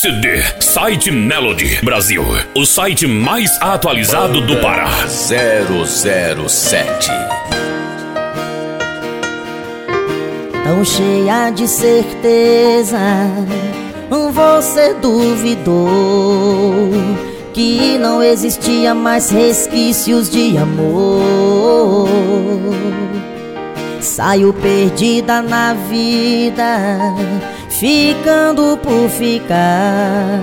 CD Site Melody Brasil, o site mais atualizado do Pará. 007 Tão cheia de certeza, você duvidou que não existia mais resquícios de amor. Saiu perdida na vida, ficando por ficar.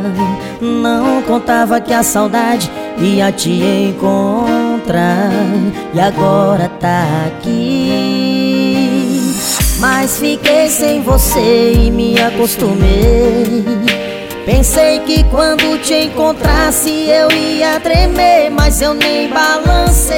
Não contava que a saudade ia te encontrar. E agora tá aqui. Mas fiquei sem você e me acostumei. Pensei que quando te encontrasse eu ia tremer, mas eu nem balancei.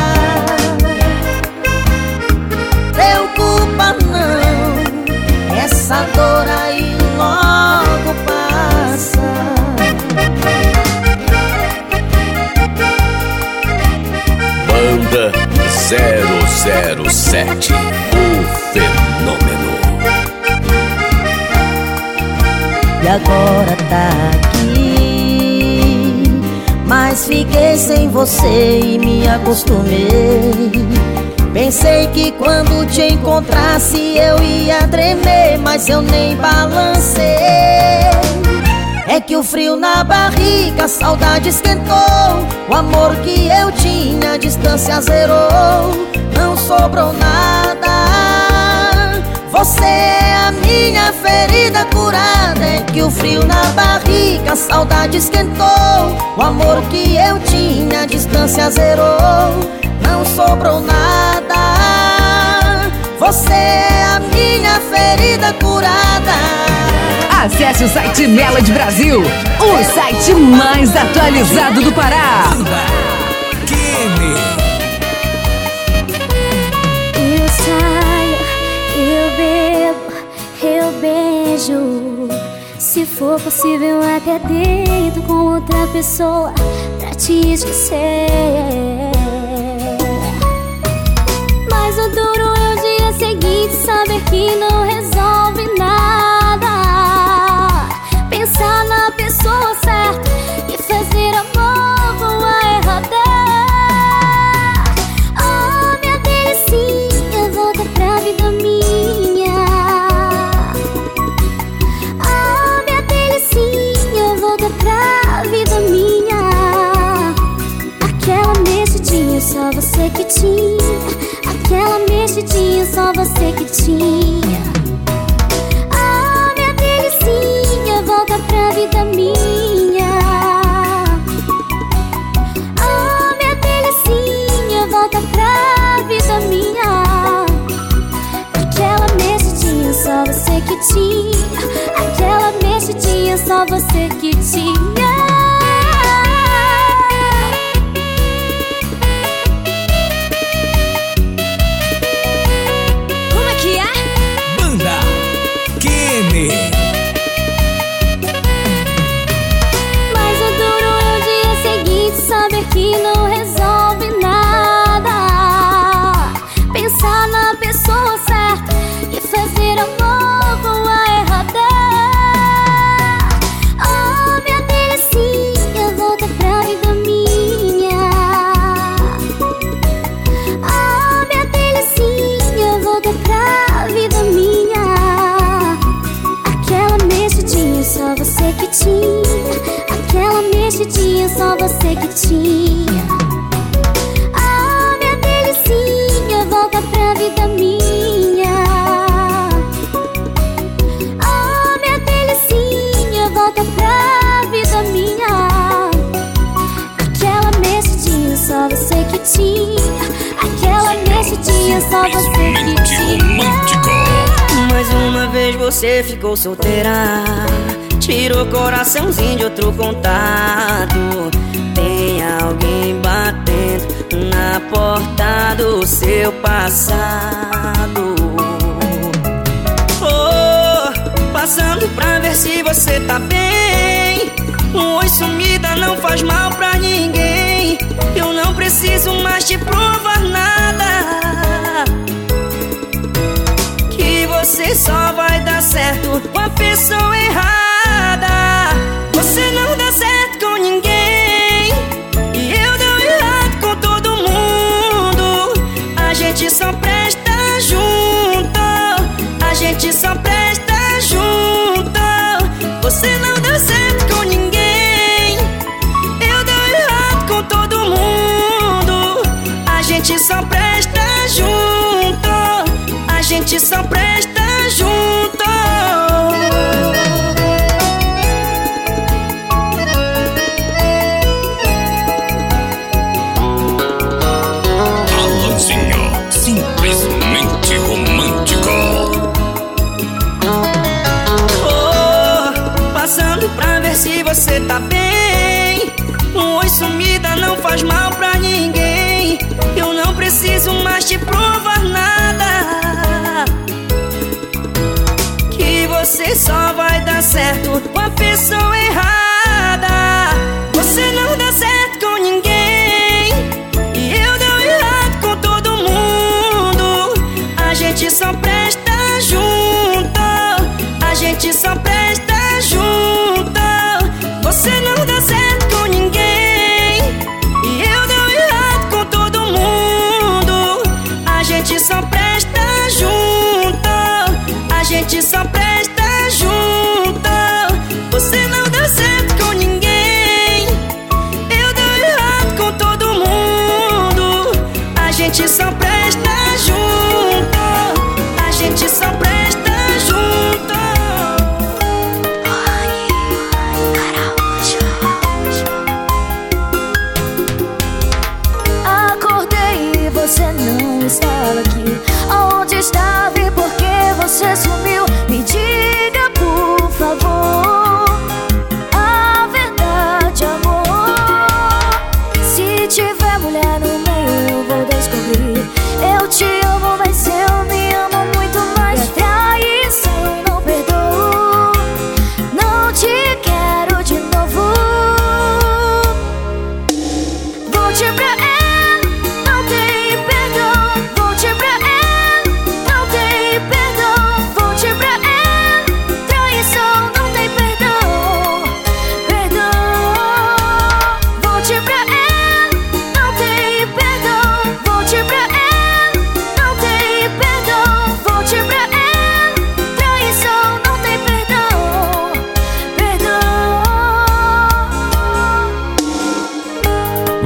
007 O Fenômeno. E agora tá aqui Mas fiquei sem você e me acostumei. Pensei que quando te encontrasse eu ia tremer Mas eu nem balancei. É que o frio na barriga, a saudade esquentou O amor que eu tinha, distância zerou Não sobrou nada. Você é a minha ferida curada É que o frio na barriga, a saudade esquentou. O amor que eu tinha, a distância zerou não sobrou nada. Você é a minha ferida curada. Acesse o site Melody Brasil O site mais atualizado do Pará possível até deito com outra pessoa Pra te esquecer. Mas o duro é o dia seguinte Saber que não resolve tinha Aquela mexidinha só você que tinha. Ah, minha delicinha, volta pra vida minha. Ah, minha delicinha, volta pra vida minha. Aquela mexidinha só você que tinha. Aquela mexidinha só você que tinha solteira. Tira o coraçãozinho de outro contato. Tem alguém batendo na porta do seu passado. Oh, passando pra ver se você tá bem. Um oi sumida não faz mal pra ninguém. Eu não preciso mais te provar nada. certo com a pessoa errada. se você tá bem. Um oi sumida não faz mal pra ninguém. Eu não preciso mais te provar nada. Que você só vai dar certo com a pessoa errada. Você não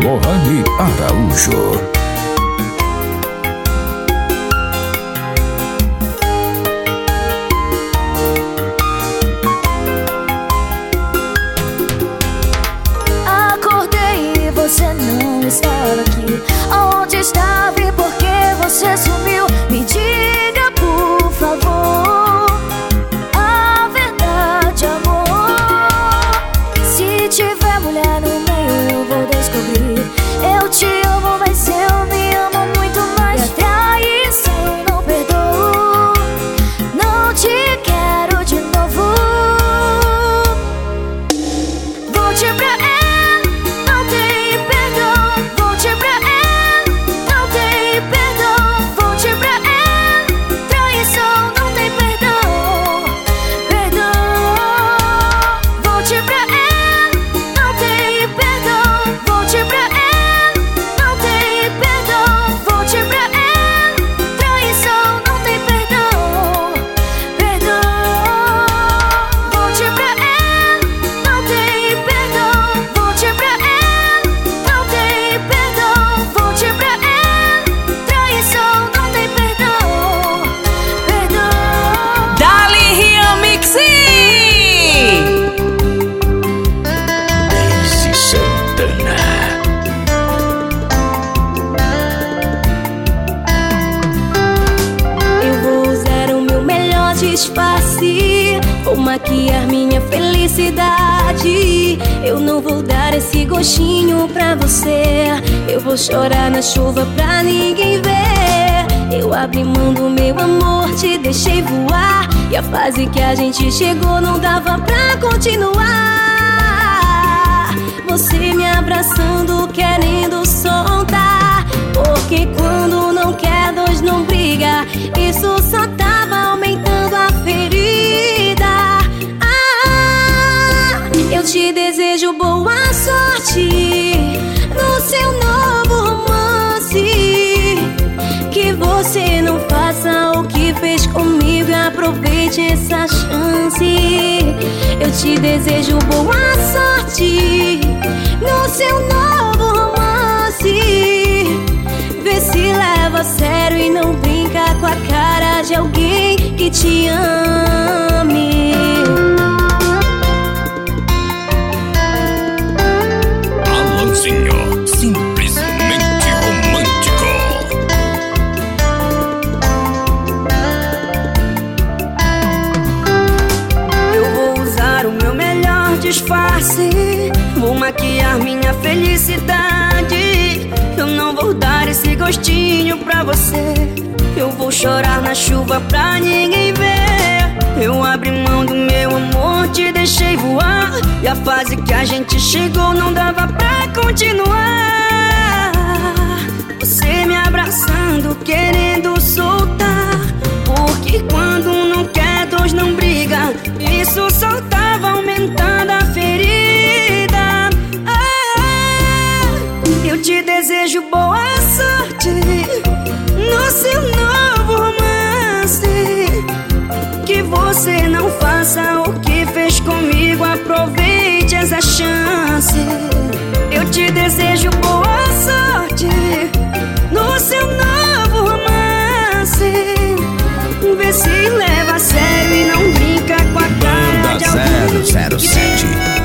Lohane Araújo. Essa chance. Eu te desejo boa sorte no seu novo romance. Vê se leva a sério e não brinca com a cara de alguém que te ame. Alanzinho, simplesmente minha felicidade. Eu não vou dar esse gostinho pra você. Eu vou chorar na chuva pra ninguém ver. Eu abri mão do meu amor, te deixei voar. E a fase que a gente chegou não dava pra continuar. Você me abraçando, querendo soltar. Porque quando não quer, dois não briga. Isso só desejo boa sorte no seu novo romance. Que você não faça o que fez comigo. Aproveite essa chance. Eu te desejo boa sorte no seu novo romance. Vê se leva a sério e não brinca com a cara de alguém Banda que 007.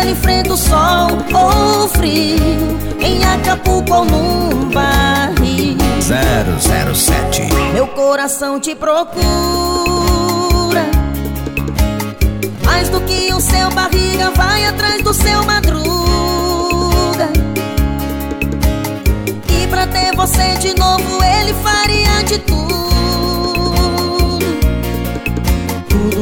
Ele enfrenta o sol ou frio. Em Acapulco ou num barril. 007. meu coração te procura. Mais do que o seu barriga vai atrás do seu madruga. E pra ter você de novo ele faria de tudo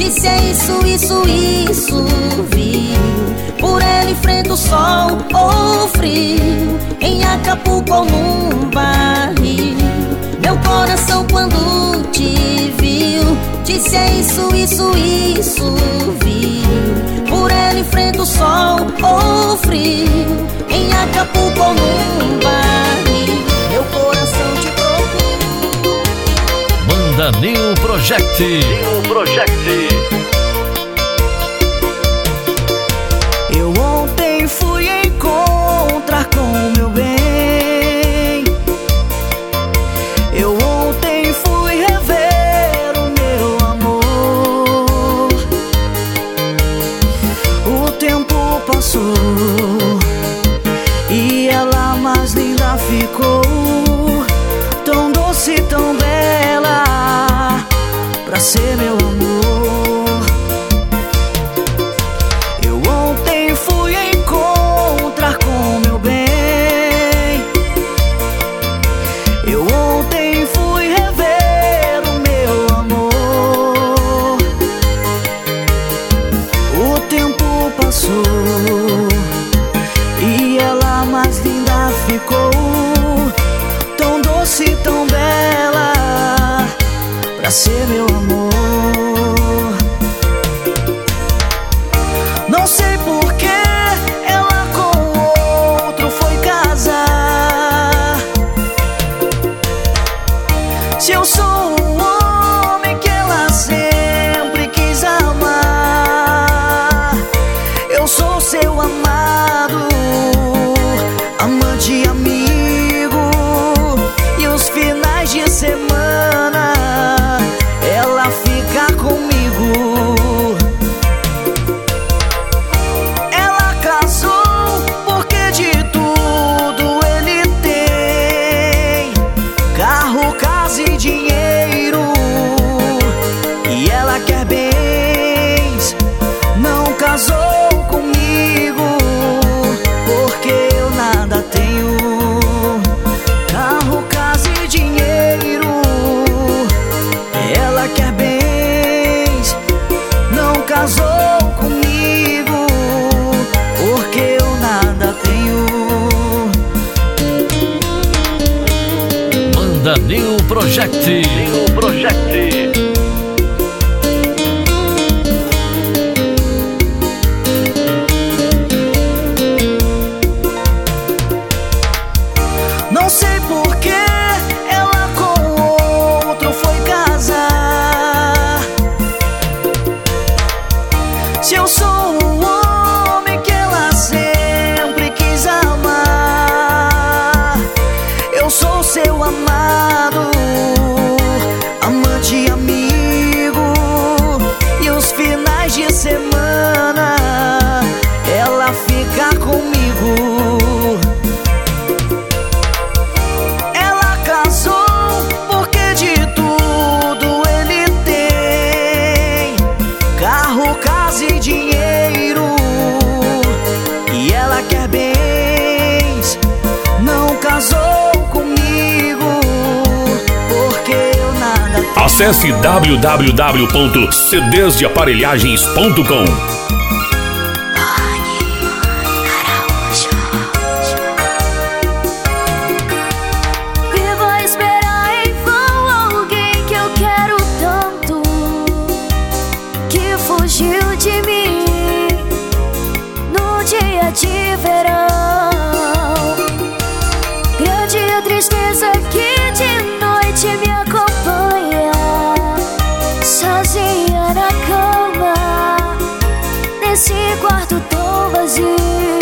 Disse é isso, isso, isso, viu? Por ele enfrenta o sol ou frio. Em Acapulco ou num barril. Meu coração quando te viu. Disse é isso, isso, isso, viu? Por ele enfrenta o sol ou frio. Em Acapulco ou num barril New Project. O Project. New Acesse www.cdesdeaparelhagens.com Na cama Nesse quarto tão vazio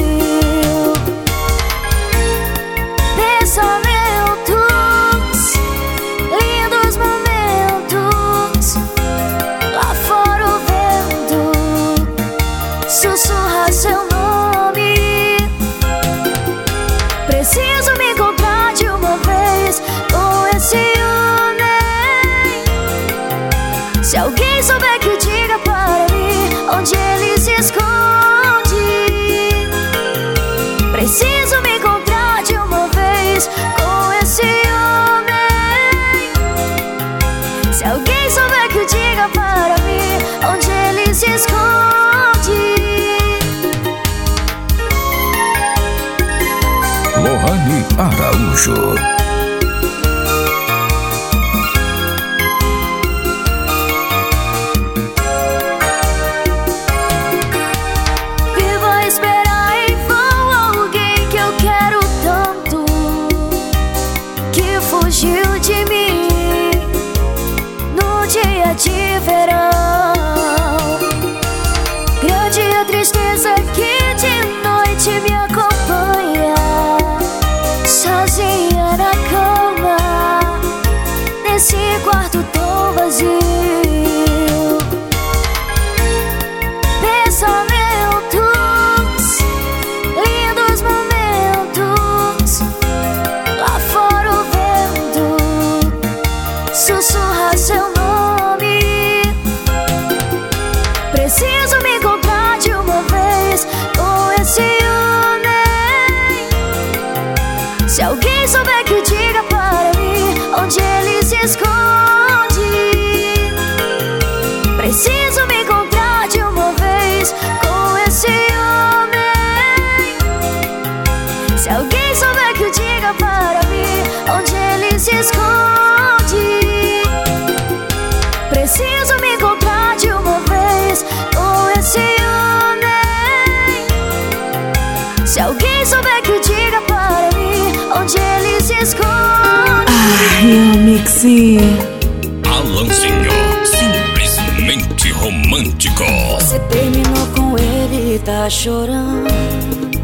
se esconde. Preciso me encontrar de uma vez com esse homem. Se alguém souber que diga para mim onde ele se esconde. Ai, Mixi. Alanzinho, simplesmente romântico. Você terminou com ele e tá chorando.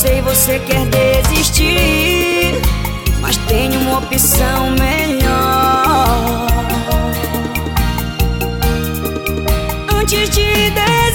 sei você quer desistir, mas tem uma opção melhor. Antes de desistir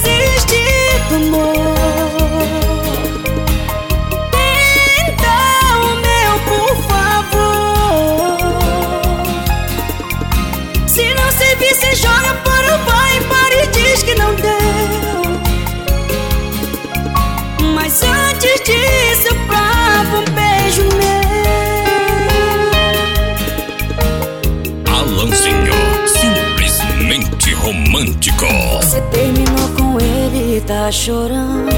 Tá chorando.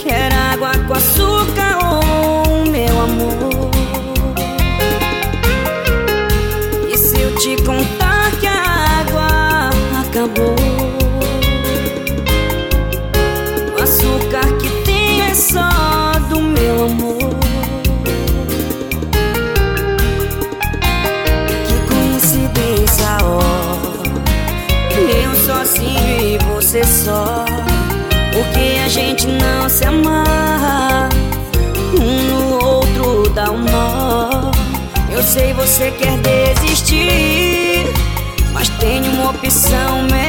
Quer água com açúcar, oh, meu amor. E se eu te contar que a água acabou? sei você quer desistir, mas tem uma opção melhor.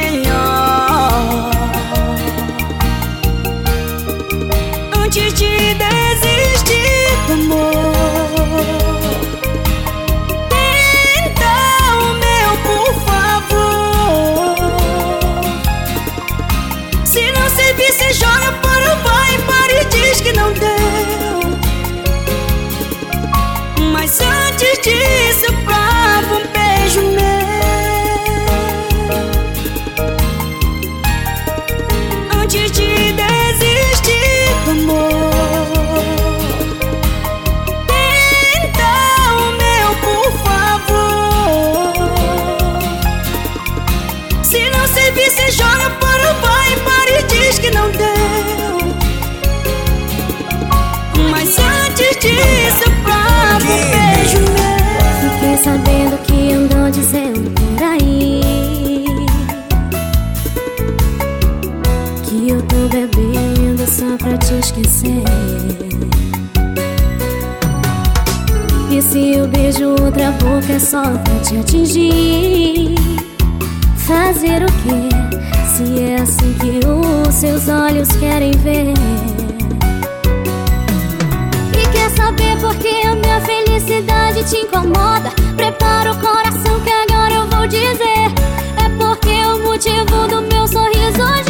beijo, outra boca é só pra te atingir. Fazer o que? Se é assim que os seus olhos querem ver. E quer saber por que a minha felicidade te incomoda? Prepara o coração que agora eu vou dizer. É porque o motivo do meu sorriso hoje.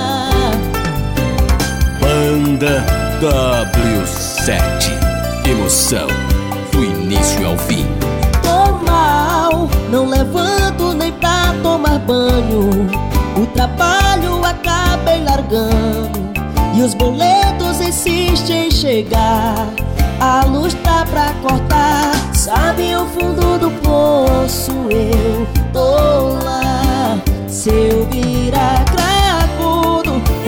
Banda W7 Emoção do início ao fim. Tô mal, não levanto nem pra tomar banho. O trabalho acabei largando. E os boletos insistem em chegar. A luz tá pra cortar. Sabe o fundo do poço? Eu tô lá. Se eu virar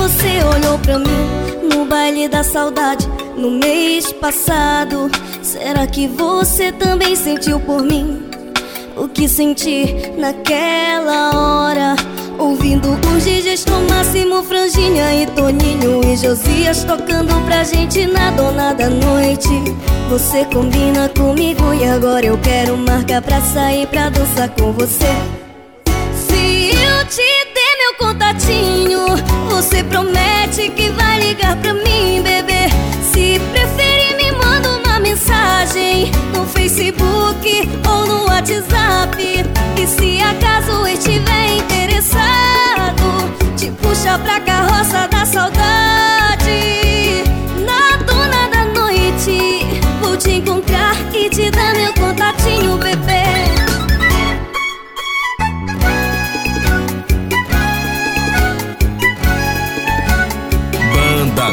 você olhou pra mim no baile da saudade no mês passado. Será que você também sentiu por mim o que senti naquela hora? Ouvindo os DJs com Máximo, Franginha e Toninho e Josias tocando pra gente na dona da noite. Você combina comigo e agora eu quero marcar pra sair pra dançar com você. Se eu te der meu contatinho, você promete que vai ligar pra mim, bebê. Se preferir, me manda uma mensagem no Facebook ou no WhatsApp. E se acaso estiver interessado, te puxa pra carroça da saudade.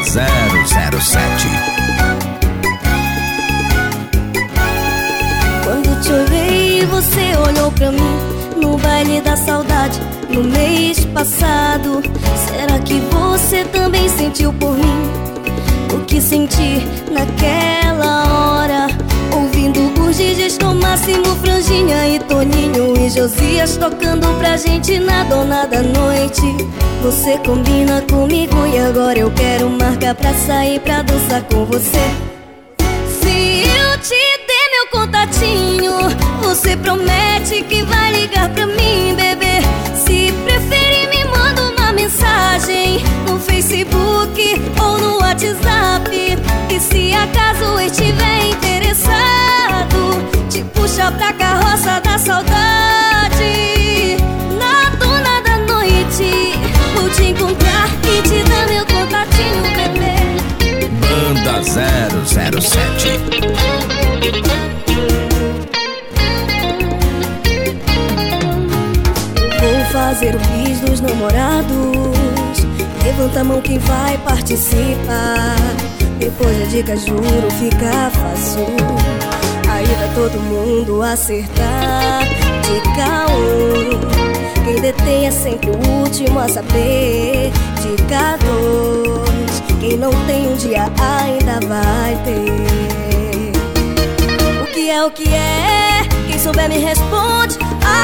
007 Quando te olhei, você olhou pra mim no baile da saudade no mês passado. Será que você também sentiu por mim o que senti naquela hora? Ouvindo os com Máximo, Franginha e Toninho e Josias tocando pra gente na dona da noite. Você combina comigo e agora eu quero marcar pra sair pra dançar com você. Se eu te der meu contatinho, você promete que vai ligar pra mim, bebê. Mensagem no Facebook ou no WhatsApp. E se acaso estiver interessado, te puxa pra carroça da saudade. Na dona da noite, vou te encontrar e te dar meu contatinho, bebê. Banda 007 fazer o bis dos namorados. Levanta a mão quem vai participar. Depois da dica, juro, fica fácil. Aí vai todo mundo acertar. Dica 1. Um, quem detém é sempre o último a saber. Dica 2. Quem não tem um dia ainda vai ter. O que é o que é? Quem souber me responde.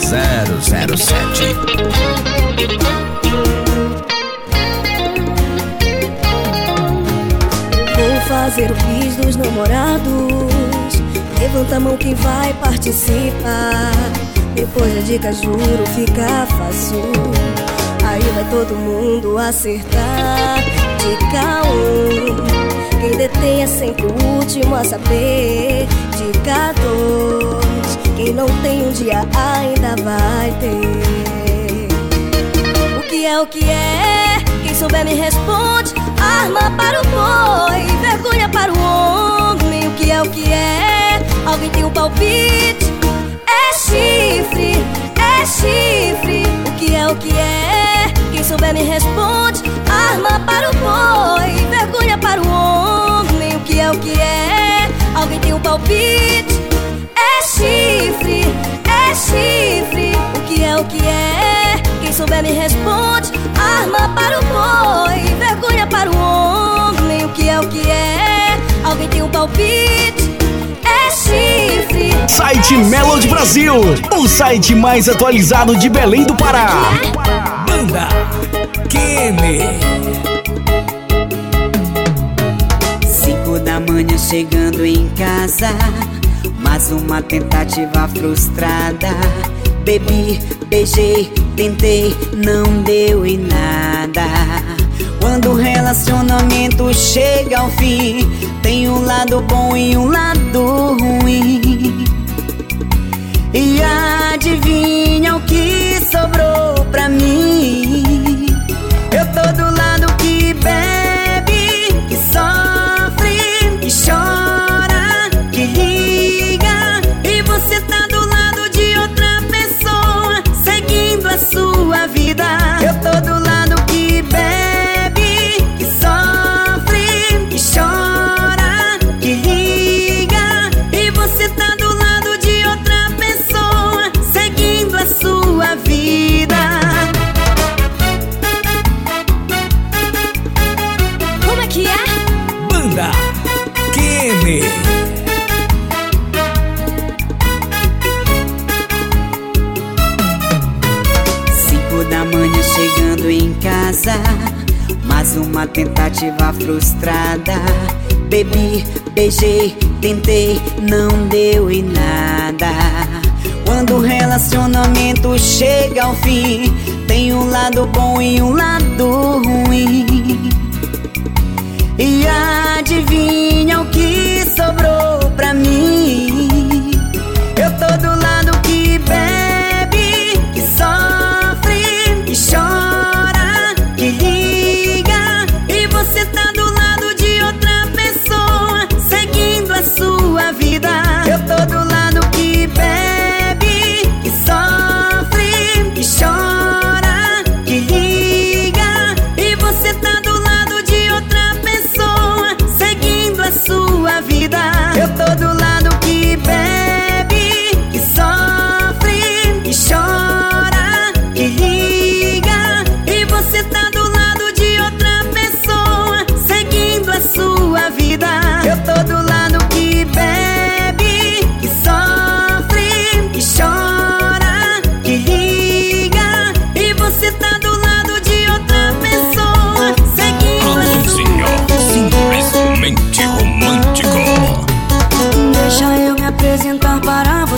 007 Vou fazer o bis dos namorados. Levanta a mão quem vai participar. Depois da dica, juro, fica fácil. Aí vai todo mundo acertar. Dica 1. Um, quem detém é sempre o último a saber. Dica 2. Quem não tem um dia ainda vai ter. O que é o que é? Quem souber me responde. Arma para o boi, vergonha para o homem. O que é o que é? Alguém tem um palpite? É chifre, é chifre. O que é o que é? Quem souber me responde. Arma para o boi, vergonha para o homem. O que é o que é? Alguém tem um palpite? É chifre, é chifre. O que é o que é? Quem souber me responde. Arma para o boi, vergonha para o homem. O que é o que é? Alguém tem um palpite? É chifre. Site Melody Brasil, o site mais atualizado de Belém do Pará. Banda Kene. Cinco da manhã chegando em casa. Mais uma tentativa frustrada. Bebi, beijei, tentei, não deu em nada. Quando o relacionamento chega ao fim, tem um lado bom e um lado ruim. E adivinha o que sobrou pra mim? Eu tô uma tentativa frustrada. Bebi, beijei, tentei, não deu em nada. Quando o relacionamento chega ao fim Tem um lado bom e um lado ruim. E adivinha o que sobrou pra mim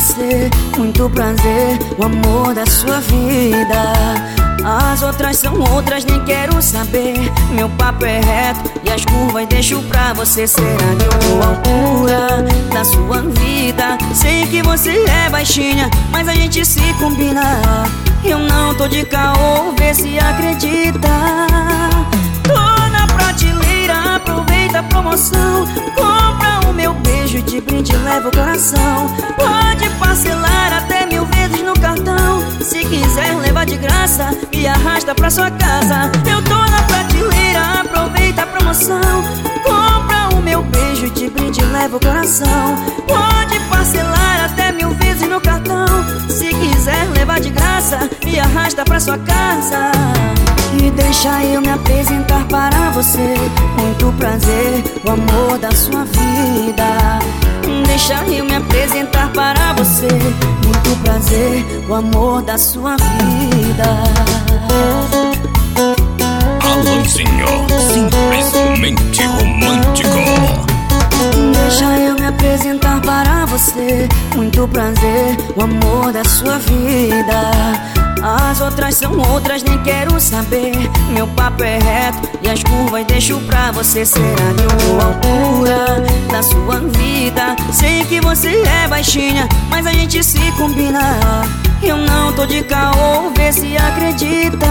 você muito prazer, o amor da sua vida. As outras são outras, nem quero saber. Meu papo é reto e as curvas deixo pra você ser a altura da sua vida. Sei que você é baixinha, mas a gente se combina. Eu não tô de caô, vê se acredita. Tô na prateleira, aproveita a promoção. Compra o meu beijo de brinde, leva o coração. Pode parcelar até mil vezes no cartão. Se quiser levar de graça, me arrasta pra sua casa. Eu tô na prateleira, aproveita a promoção. Compra o meu beijo de brinde, leva o coração. Pode parcelar até mil vezes no cartão. Se quiser levar de graça, me arrasta pra sua casa. E deixa eu me apresentar para você. Muito prazer, o amor da sua vida. Deixa eu me apresentar para você. Muito prazer, o amor da sua vida. Alanzinho, simplesmente romântico. Deixa eu me apresentar para você. Muito prazer, o amor da sua vida. As outras são outras, nem quero saber. Meu papo é reto e as curvas deixo pra você ser a altura da sua vida. Sei que você é baixinha, mas a gente se combina. Eu não tô de caô, vê se acredita.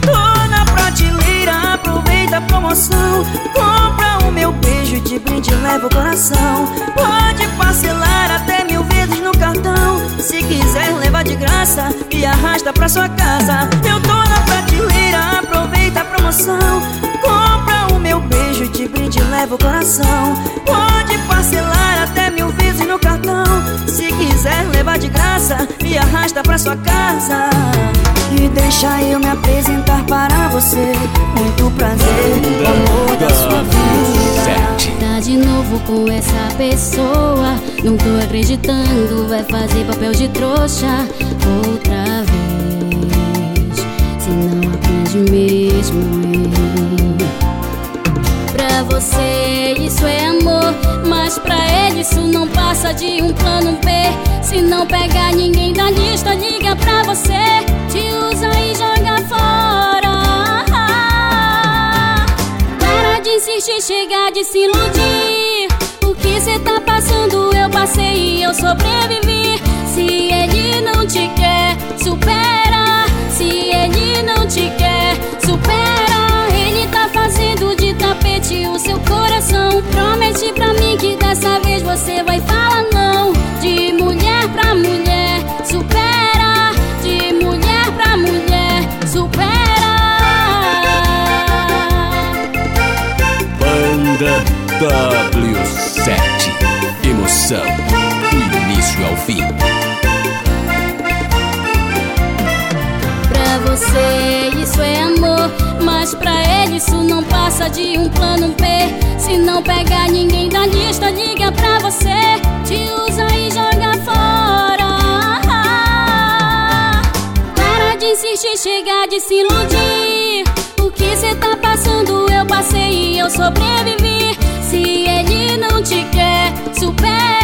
Tô na prateleira, aproveita a promoção. Compra meu beijo de brinde, leva o coração. Pode parcelar até mil vezes no cartão. Se quiser levar de graça, me arrasta pra sua casa. Eu tô na prateleira, aproveita a promoção. Compra o meu beijo de brinde, leva o coração. Pode parcelar até mil vezes no cartão. Se quiser levar de graça, me arrasta pra sua casa. E deixa eu me apresentar para você. Muito prazer, amor da sua vida. Tá de novo com essa pessoa. Não tô acreditando, vai fazer papel de trouxa outra vez. Se não aprende mesmo? Pra você isso é amor, mas pra ele isso não passa de um plano B. Se não pegar ninguém da lista, liga pra você, te usa e joga fora. Para de insistir, chega de se iludir. O que cê tá passando, eu passei e eu sobrevivi. Se ele não te quer, supera. Se ele não te quer, supera. Ele tá fazendo de tapete o seu coração. Promete pra mim que dessa vez você vai falar não. De mulher pra mulher, W7. Emoção do início ao fim. Pra você isso é amor, mas pra ele isso não passa de um plano B. Se não pegar ninguém da lista, liga pra você, te usa e joga fora. Para de insistir, chega de se iludir. O que cê tá passando, eu passei e eu sobrevivi. Se ele não te quer, supera.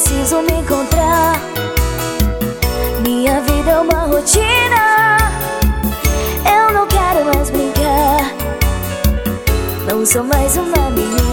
preciso me encontrar. Minha vida é uma rotina. Eu não quero mais brincar. Não sou mais uma menina.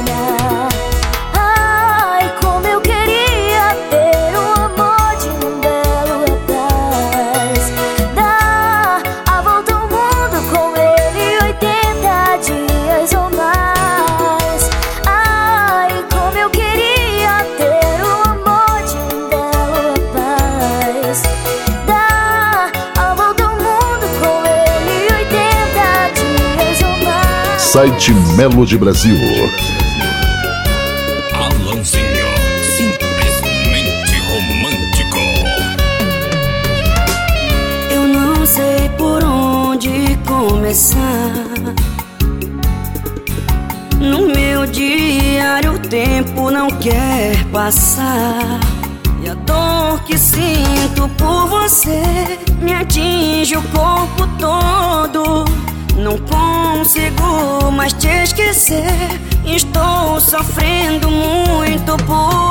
site Melo de Brasil. Simplesmente romântico. Eu não sei por onde começar. No meu diário o tempo não quer passar. E a dor que sinto por você me atinge o corpo todo. Não consigo mais te esquecer. Estou sofrendo muito por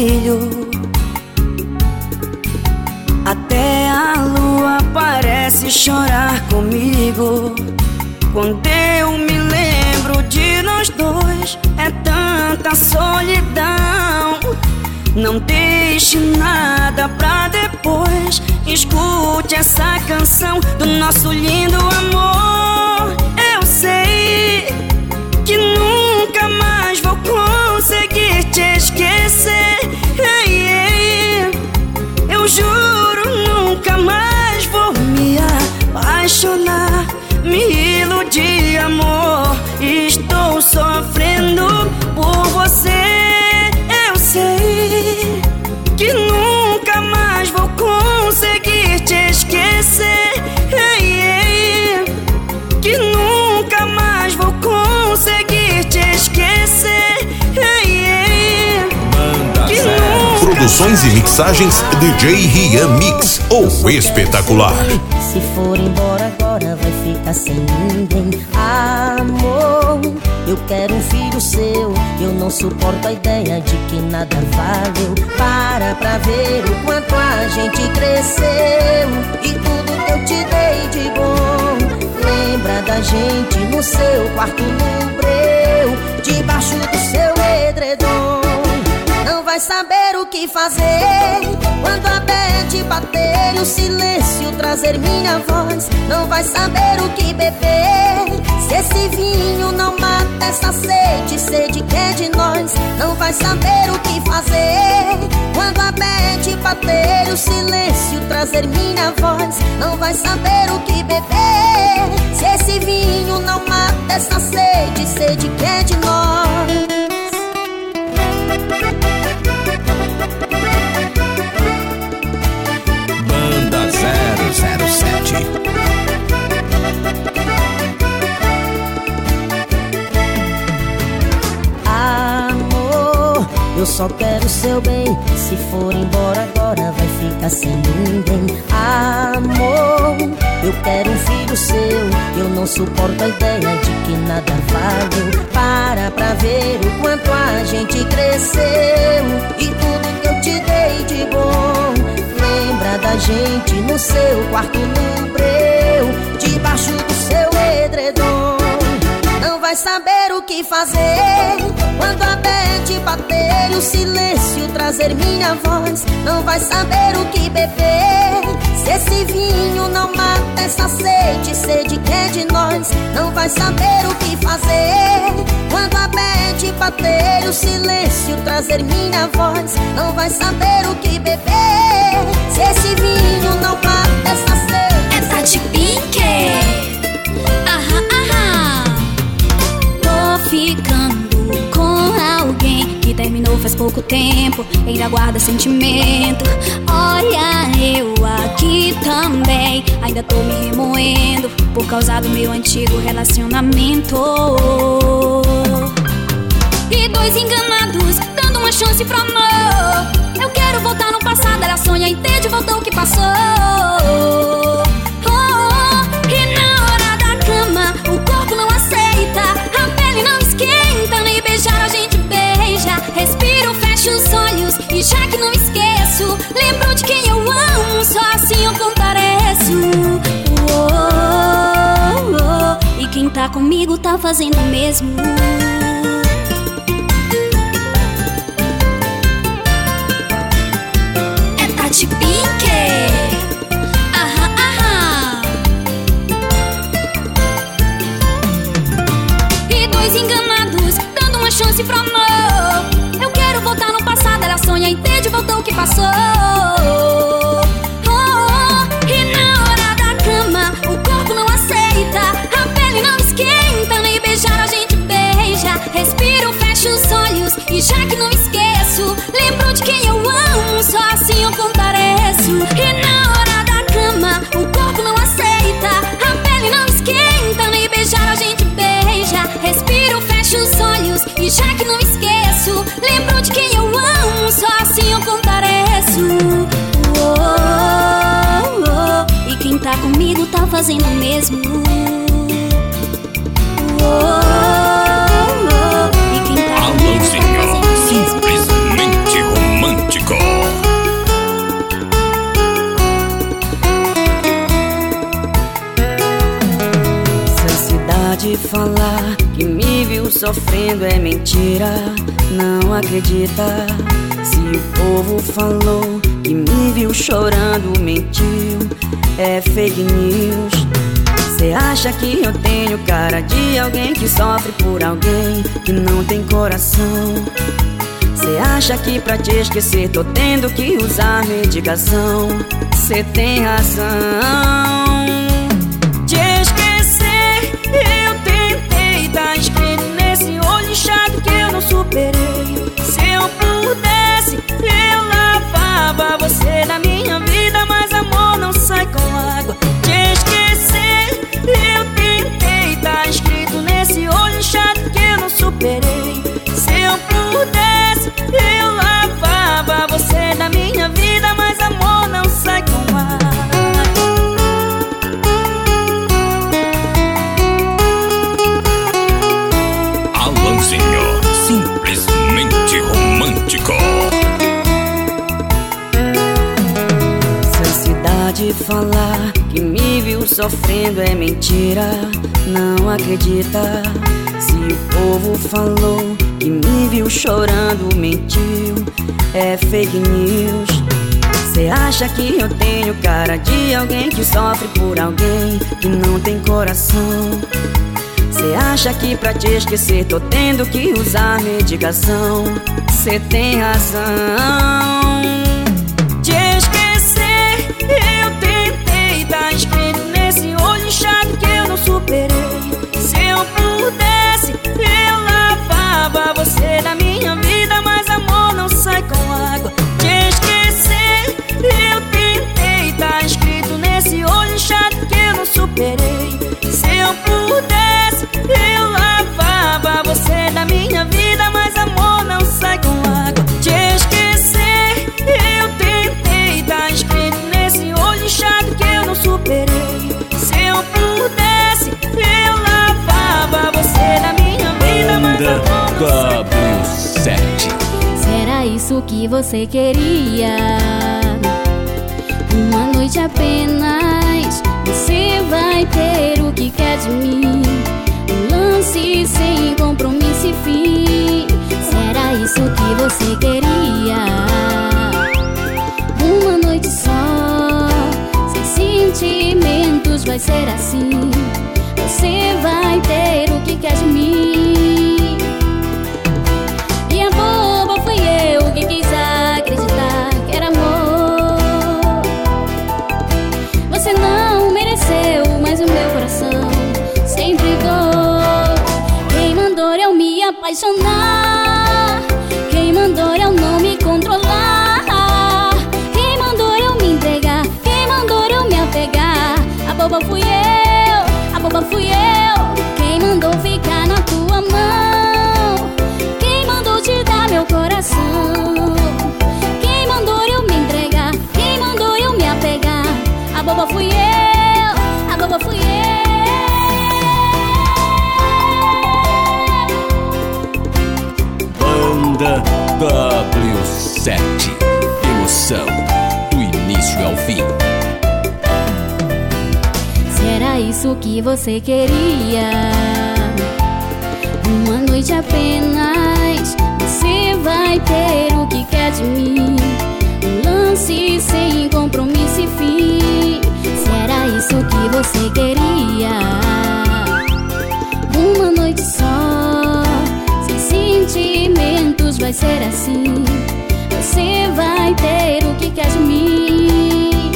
brilho. Até a lua parece chorar comigo. Quando eu me lembro de nós dois, é tanta solidão. Não deixe nada pra depois. Escute essa canção do nosso lindo amor. Eu sei que nunca mais vou conseguir te esquecer. Juro, nunca mais vou me apaixonar. Me iludir, amor. Estou sofrendo Produções e mixagens DJ Rian Mix, ou espetacular. Se for embora agora vai ficar sem ninguém. Amor, eu quero um filho seu. Eu não suporto a ideia de que nada valeu. Para pra ver o quanto a gente cresceu. E tudo que eu te dei de bom Lembra da gente no seu quarto no breu vai saber o que fazer. Quando a bad bater o silêncio trazer minha voz Não vai saber o que beber. Se esse vinho não mata essa sede Sede que é de nós Não vai saber o que fazer. Quando a bad bater o silêncio trazer minha voz Não vai saber o que beber. Se esse vinho não mata essa sede Sede que é de nós. Banda Amor, eu só quero seu bem. Se for embora agora, vai ficar sem ninguém. Amor, eu quero um filho seu. Eu não suporto a ideia de que nada valeu. Para pra ver o quanto a gente cresceu. E tudo que eu te dei de bom. Da gente no seu quarto no breu. Debaixo do seu edredom. Vai saber o que fazer. Quando a bad bater o silêncio trazer minha voz. Não vai saber o que beber. Se esse vinho não mata essa sede Sede que é de nós. Não vai saber o que fazer. Quando a bad bater o silêncio trazer minha voz. Não vai saber o que beber. Se esse vinho não mata essa sede faz pouco tempo Ainda guarda sentimento. Olha, eu aqui também Ainda tô me remoendo Por causa do meu antigo relacionamento. E dois enganados Dando uma chance pro amor. Eu quero voltar no passado Ela sonha em ter de volta o que passou Respiro, fecho os olhos E já que não esqueço Lembro de quem eu amo Só assim eu compareço. Oh, oh, oh. E quem tá comigo tá fazendo o mesmo. É Tati Pink Aham, aham. E dois enganados Dando uma chance pro amor de volta o que passou. Oh, oh, E na hora da cama O corpo não aceita. A pele não esquenta Nem beijar a gente beija. Respiro, fecho os olhos E já que não esqueço Lembro de quem eu amo Só assim eu compareço. E não contarei é oh, oh, oh, E quem tá comigo tá fazendo o mesmo. E quem tá Alô, comigo tá senhor, tá fazendo o mesmo. Simplesmente romântico. De falar que me viu sofrendo é mentira. Não acredita. Se o povo falou que me viu chorando, mentiu, é fake news. Cê acha que eu tenho cara de alguém que sofre por alguém que não tem coração? Cê acha que pra te esquecer tô tendo que usar medicação? Cê tem razão. Te esquecer, eu tentei, tá escrito nesse olho inchado que eu não superei. Você da minha vida, mas amor não sai com água. Falar que me viu sofrendo é mentira, não acredita. Se o povo falou que me viu chorando, mentiu, é fake news. Cê acha que eu tenho cara de alguém que sofre por alguém que não tem coração? Cê acha que pra te esquecer tô tendo que usar medicação? Cê tem razão. Pudesse, eu lavava você da minha vida, mas amor não sai com água. Te esquecer, eu tentei, tá escrito nesse olho inchado que eu não superei. Se eu pudesse, W7 Será isso que você queria? Uma noite apenas, você vai ter o que quer de mim. Um lance sem compromisso e fim. Será isso que você queria? Uma noite só, sem sentimentos, vai ser assim. Você vai ter o que quer de mim. Me apaixonar? W7 Emoção do início ao fim Será isso que você queria? Uma noite apenas, você vai ter o que quer de mim. Um lance sem compromisso e fim. Será isso que você queria? Uma noite só, sem sentimentos, vai ser assim. Você vai ter o que quer de mim.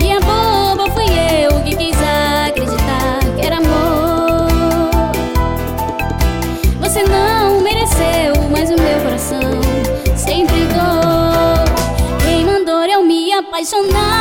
E a boba fui eu que quis acreditar que era amor. Você não mereceu, mas o meu coração sempre brigou. Quem mandou eu me apaixonar?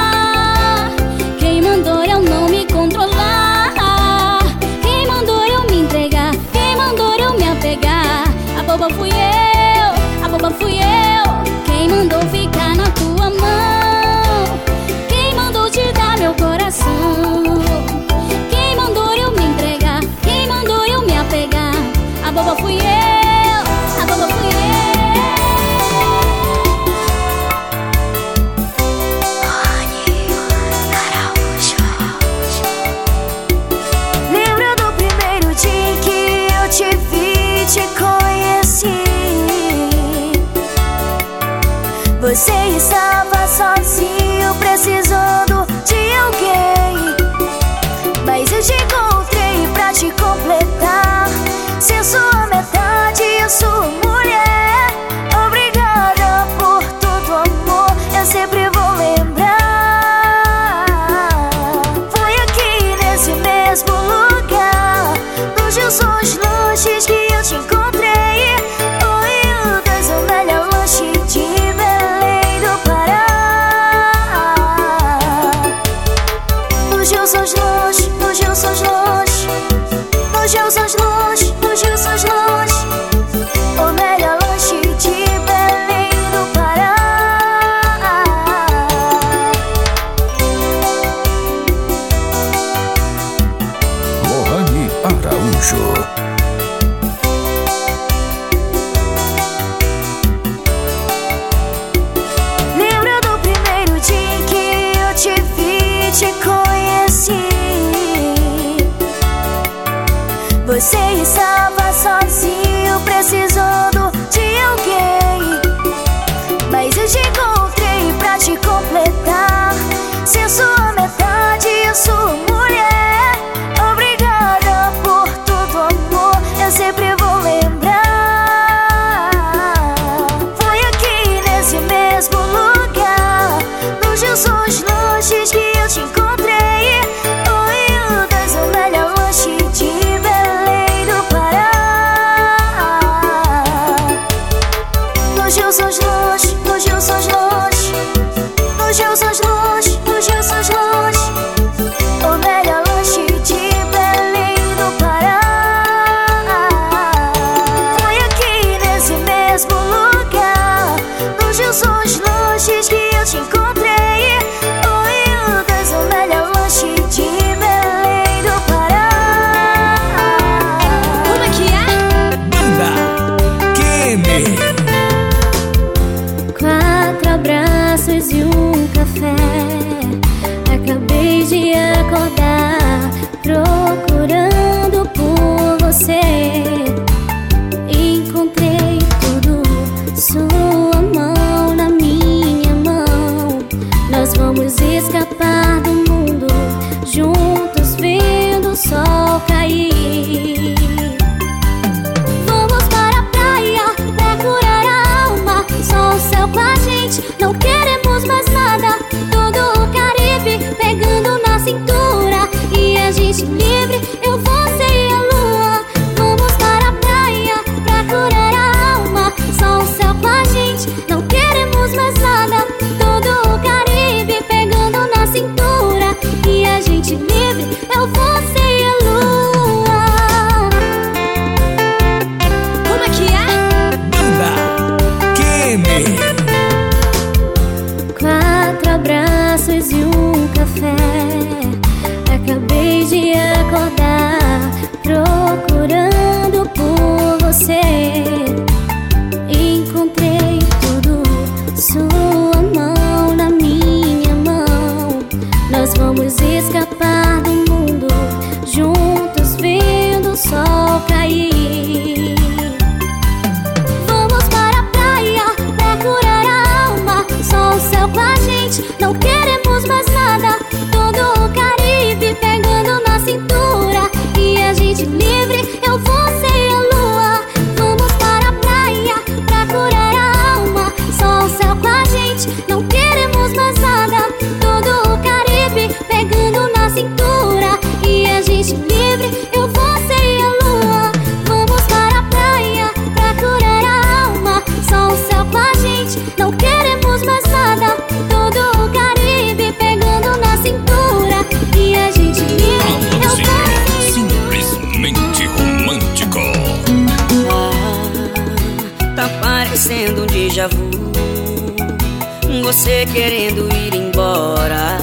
você querendo ir embora.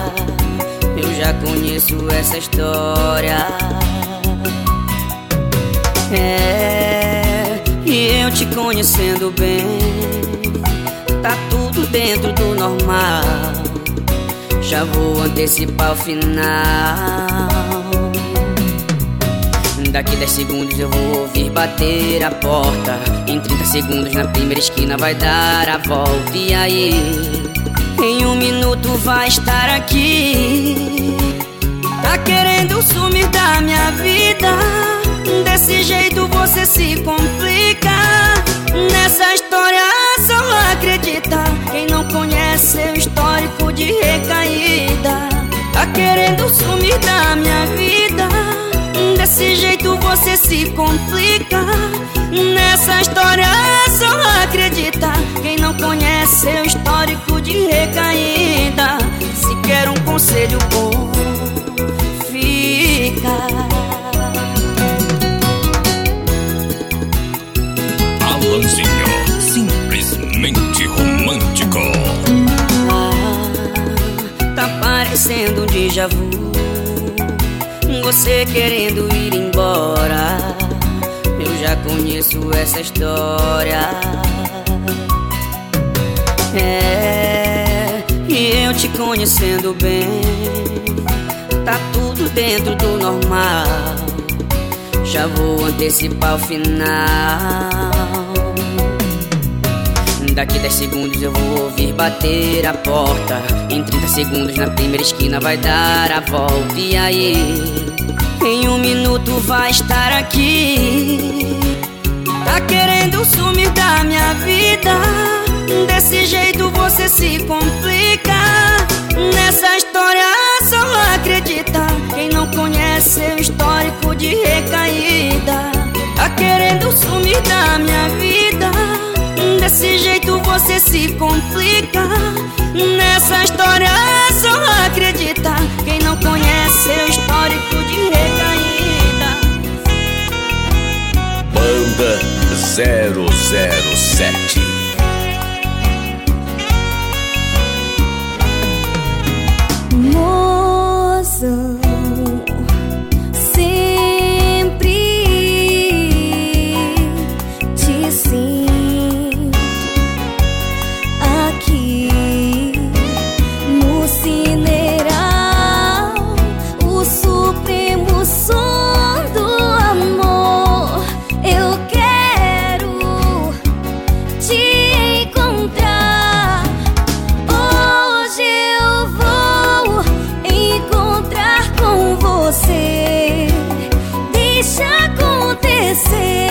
Eu já conheço essa história. É, e eu te conhecendo bem. Tá tudo dentro do normal. Já vou antecipar o final. Daqui 10 segundos eu vou ouvir bater a porta. Em 30 segundos na primeira esquina vai dar a volta. E aí? Minuto vai estar aqui. Tá querendo sumir da minha vida. Desse jeito você se complica. Nessa história só acredita quem não conhece seu histórico de recaída. Tá querendo sumir da minha vida. Desse jeito você se complica. Nessa história só acredita quem não conhece seu histórico de recaída. Se quer um conselho bom, fica. Alanzinho, simplesmente romântico. Ah, tá parecendo um déjà vu. Você querendo ir embora. Eu já conheço essa história. É, e eu te conhecendo bem. Tá tudo dentro do normal. Já vou antecipar o final. Daqui 10 segundos eu vou ouvir bater a porta. Em 30 segundos na primeira esquina vai dar a volta. E aí? Em um minuto vai estar aqui. Tá querendo sumir da minha vida. Desse jeito você se complica. Nessa história só acredita quem não conhece seu histórico de recaída. Tá querendo sumir da minha vida. Desse jeito você se complica. Nessa história só acredita quem não conhece seu histórico de recaída. Banda 007 acontecer.